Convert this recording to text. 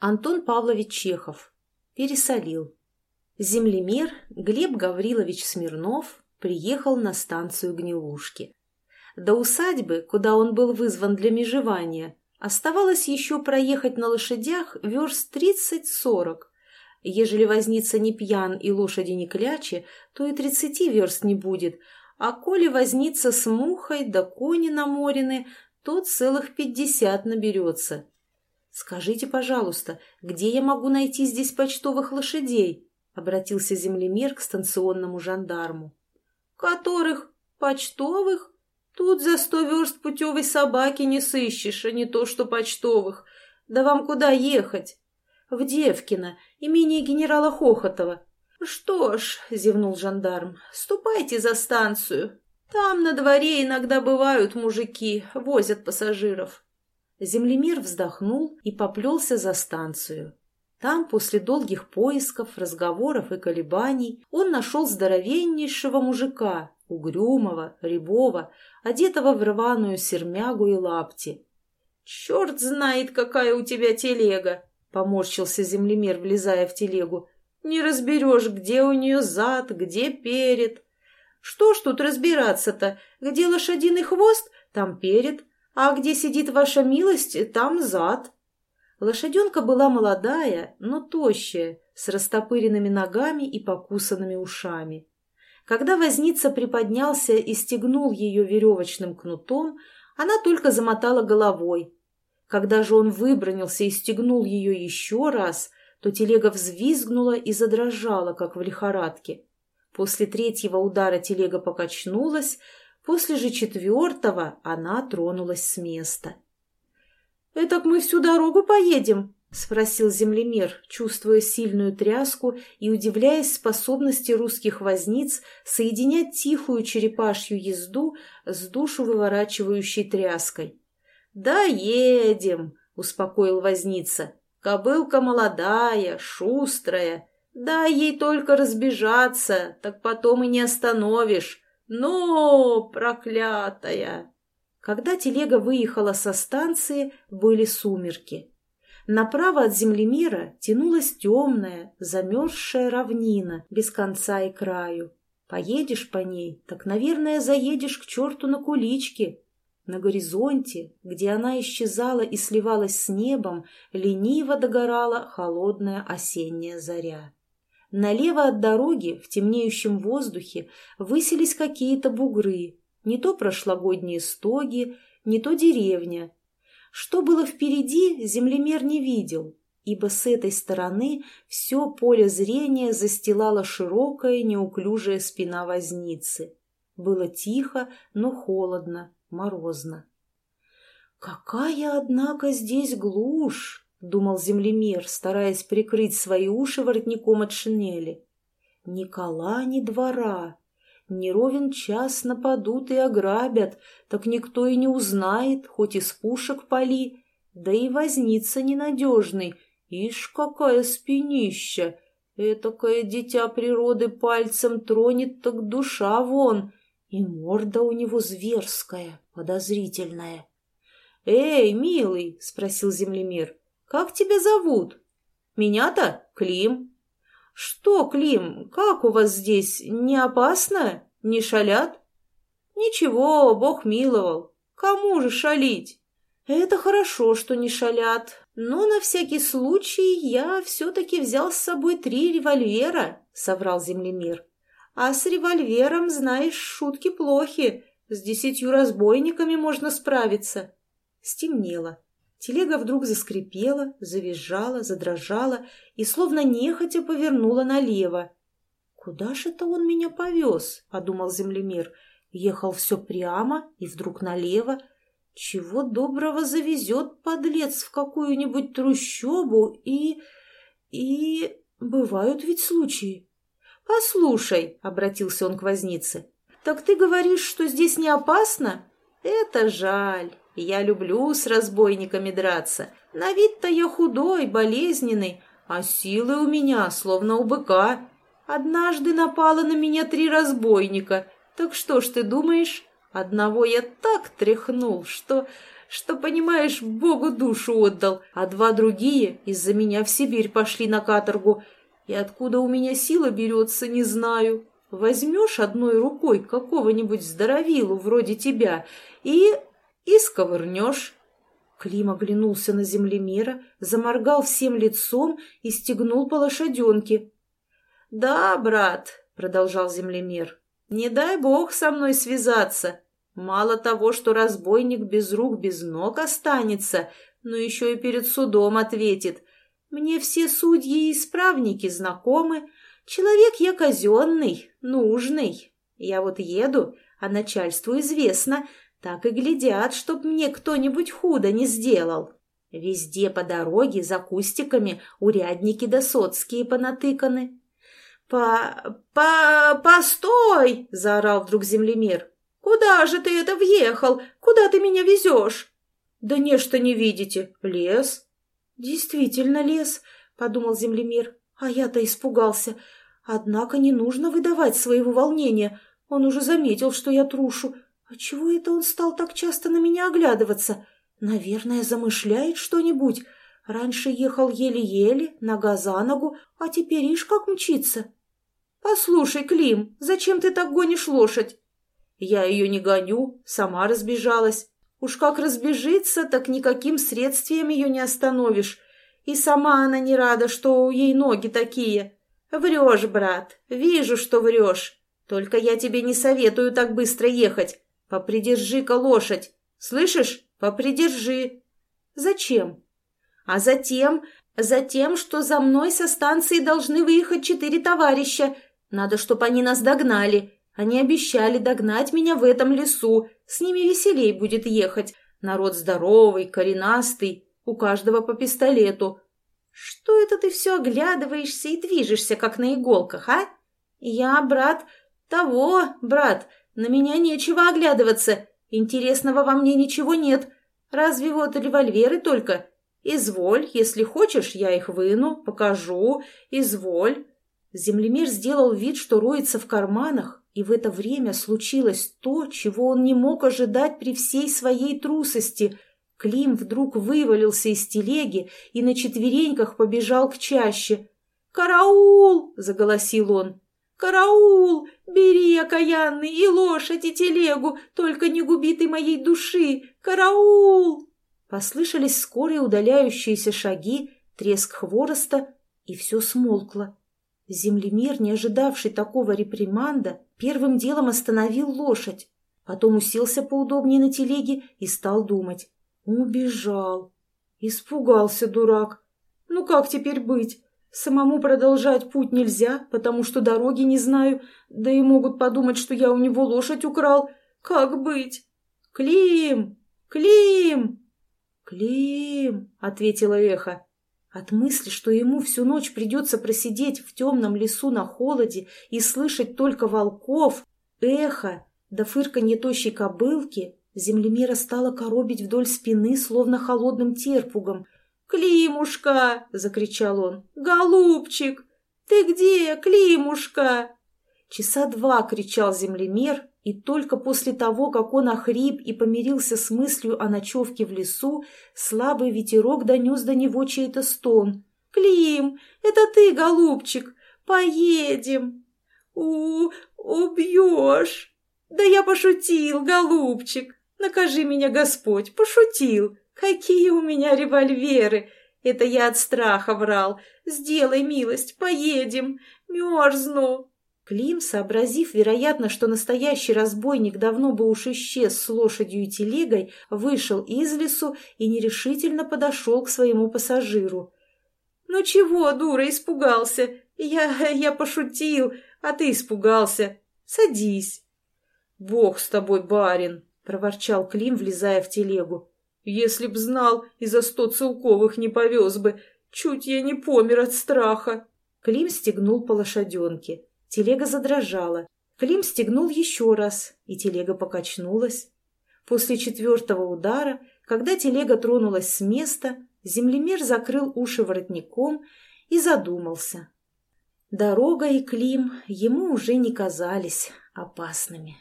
Антон Павлович Чехов. Пересолил. Землемер Глеб Гаврилович Смирнов приехал на станцию Гнилушки. До усадьбы, куда он был вызван для межевания, оставалось еще проехать на лошадях верст тридцать-сорок. Ежели возница не пьян и лошади не клячи, то и тридцати верст не будет, а коли возница с мухой да кони наморены, то целых пятьдесят наберется. «Скажите, пожалуйста, где я могу найти здесь почтовых лошадей?» — обратился землемер к станционному жандарму. «Которых? Почтовых? Тут за сто верст путевой собаки не сыщешь, а не то что почтовых. Да вам куда ехать?» «В Девкино, имение генерала Хохотова». «Что ж», — зевнул жандарм, — «ступайте за станцию. Там на дворе иногда бывают мужики, возят пассажиров». Землемер вздохнул и поплелся за станцию. Там, после долгих поисков, разговоров и колебаний, он нашел здоровеннейшего мужика, угрюмого, рябого, одетого в рваную сермягу и лапти. «Черт знает, какая у тебя телега!» — поморщился землемер, влезая в телегу. «Не разберешь, где у нее зад, где перед. Что ж тут разбираться-то? Где лошадиный хвост, там перед, а где сидит ваша милость, там зад. Лошаденка была молодая, но тощая, с растопыренными ногами и покусанными ушами. Когда возница приподнялся и стегнул ее веревочным кнутом, она только замотала головой. Когда же он выбронился и стегнул ее еще раз, то телега взвизгнула и задрожала, как в лихорадке. После третьего удара телега покачнулась, После же четвертого она тронулась с места. «Этак мы всю дорогу поедем?» — спросил землемер, чувствуя сильную тряску и удивляясь способности русских возниц соединять тихую черепашью езду с душу выворачивающей тряской. «Да едем!» — успокоил возница. «Кобылка молодая, шустрая. Дай ей только разбежаться, так потом и не остановишь. «Но, проклятая!» Когда телега выехала со станции, были сумерки. Направо от землемера тянулась темная, замерзшая равнина, без конца и краю. Поедешь по ней, так, наверное, заедешь к черту на куличке. На горизонте, где она исчезала и сливалась с небом, лениво догорала холодная осенняя заря. Налево от дороги, в темнеющем воздухе, высились какие-то бугры, не то прошлогодние стоги, не то деревня. Что было впереди, землемер не видел, ибо с этой стороны все поле зрения застилала широкая неуклюжая спина возницы. Было тихо, но холодно, морозно. «Какая, однако, здесь глушь!» — думал землемер, стараясь прикрыть свои уши воротником от шинели. «Ни кола, ни двора. Не ровен час нападут и ограбят, так никто и не узнает, хоть из пушек пали. Да и возница ненадежный. Ишь, какая спинища! Этакое дитя природы пальцем тронет, так душа вон. И морда у него зверская, подозрительная. «Эй, милый!» — спросил землемер. Как тебя зовут? Меня-то Клим. Что, Клим, как у вас здесь? Не опасно? Не шалят? Ничего, Бог миловал. Кому же шалить? Это хорошо, что не шалят. Но на всякий случай я все-таки взял с собой три револьвера, соврал землемир. А с револьвером, знаешь, шутки плохи. С десятью разбойниками можно справиться. Стемнело. Телега вдруг заскрипела, завизжала, задрожала и словно нехотя повернула налево. «Куда же это он меня повез?» — подумал землемер. Ехал все прямо и вдруг налево. Чего доброго завезет подлец в какую-нибудь трущобу и... и... бывают ведь случаи. «Послушай», — обратился он к вознице, — «так ты говоришь, что здесь не опасно? Это жаль. Я люблю с разбойниками драться. На вид-то я худой, болезненный, а силы у меня, словно у быка. Однажды напало на меня три разбойника. Так что ж ты думаешь? Одного я так тряхнул, что... что, понимаешь, Богу душу отдал, а два другие из-за меня в Сибирь пошли на каторгу. И откуда у меня сила берется, не знаю. Возьмешь одной рукой какого-нибудь здоровилу вроде тебя и... и сковырнешь». Клим оглянулся на землемера, заморгал всем лицом и стегнул по лошаденке. «Да, брат», — продолжал землемер, — «не дай бог со мной связаться. Мало того, что разбойник без рук, без ног останется, но еще и перед судом ответит. Мне все судьи и исправники знакомы. Человек я казенный, нужный. Я вот еду, а начальству известно, так и глядят, чтоб мне кто-нибудь худо не сделал. Везде по дороге, за кустиками, урядники да соцкие понатыканы. «По... по... постой!» — заорал вдруг землемер. «Куда же ты это въехал? Куда ты меня везешь?» «Да нечто не видите. Лес». «Действительно лес», — подумал землемер. «А я-то испугался. Однако не нужно выдавать своего волнения. Он уже заметил, что я трушу. А чего это он стал так часто на меня оглядываться? Наверное, замышляет что-нибудь. Раньше ехал еле-еле, нога за ногу, а теперь ишь как мчится. «Послушай, Клим, зачем ты так гонишь лошадь?» «Я ее не гоню, сама разбежалась. Уж как разбежится, так никаким средствием ее не остановишь. И сама она не рада, что ей ноги такие. Врешь, брат, вижу, что врешь. Только я тебе не советую так быстро ехать. Попридержи-ка лошадь. Слышишь? Попридержи. Зачем? А затем, затем, что за мной со станции должны выехать четыре товарища. Надо, чтобы они нас догнали. Они обещали догнать меня в этом лесу. С ними веселей будет ехать. Народ здоровый, коренастый, у каждого по пистолету. Что это ты все оглядываешься и движешься, как на иголках, а? Я, брат, того, брат, на меня нечего оглядываться. Интересного во мне ничего нет. Разве вот револьверы только? Изволь, если хочешь, я их выну, покажу. Изволь. Землемер сделал вид, что роется в карманах, и в это время случилось то, чего он не мог ожидать при всей своей трусости. Клим вдруг вывалился из телеги и на четвереньках побежал к чаще. «Караул!» — заголосил он. «Караул! Бери, окаянный, и лошадь, и телегу, только не губи ты моей души! Караул!» Послышались скорые удаляющиеся шаги, треск хвороста, и все смолкло. Землемер, не ожидавший такого реприманда, первым делом остановил лошадь, потом уселся поудобнее на телеге и стал думать. Убежал. Испугался дурак. Ну как теперь быть? Самому продолжать путь нельзя, потому что дороги не знаю, да и могут подумать, что я у него лошадь украл. Как быть? Клим! Клим! Клим! — ответило эхо. От мысли, что ему всю ночь придется просидеть в темном лесу на холоде и слышать только волков, эхо, да фырканье тощей кобылки, землемера стала коробить вдоль спины, словно холодным терпугом — «Климушка!» — закричал он. «Голубчик! Ты где, Климушка?» Часа два кричал землемер, и только после того, как он охрип и помирился с мыслью о ночевке в лесу, слабый ветерок донес до него чей-то стон. «Клим, это ты, голубчик! Поедем!» «У, убьешь!» «Да я пошутил, голубчик! Накажи меня, Господь, пошутил! «Какие у меня револьверы! Это я от страха врал! Сделай милость, поедем! Мерзну!» Клим, сообразив, вероятно, что настоящий разбойник давно бы уж исчез с лошадью и телегой, вышел из лесу и нерешительно подошел к своему пассажиру. «Ну чего, дура, испугался? Я... я пошутил, а ты испугался. Садись». «Бог с тобой, барин!» — проворчал Клим, влезая в телегу. Если б знал, и за сто целковых не повез бы. Чуть я не помер от страха. Клим стегнул по лошаденке. Телега задрожала. Клим стегнул еще раз, и телега покачнулась. После четвертого удара, когда телега тронулась с места, землемер закрыл уши воротником и задумался. Дорога и Клим ему уже не казались опасными.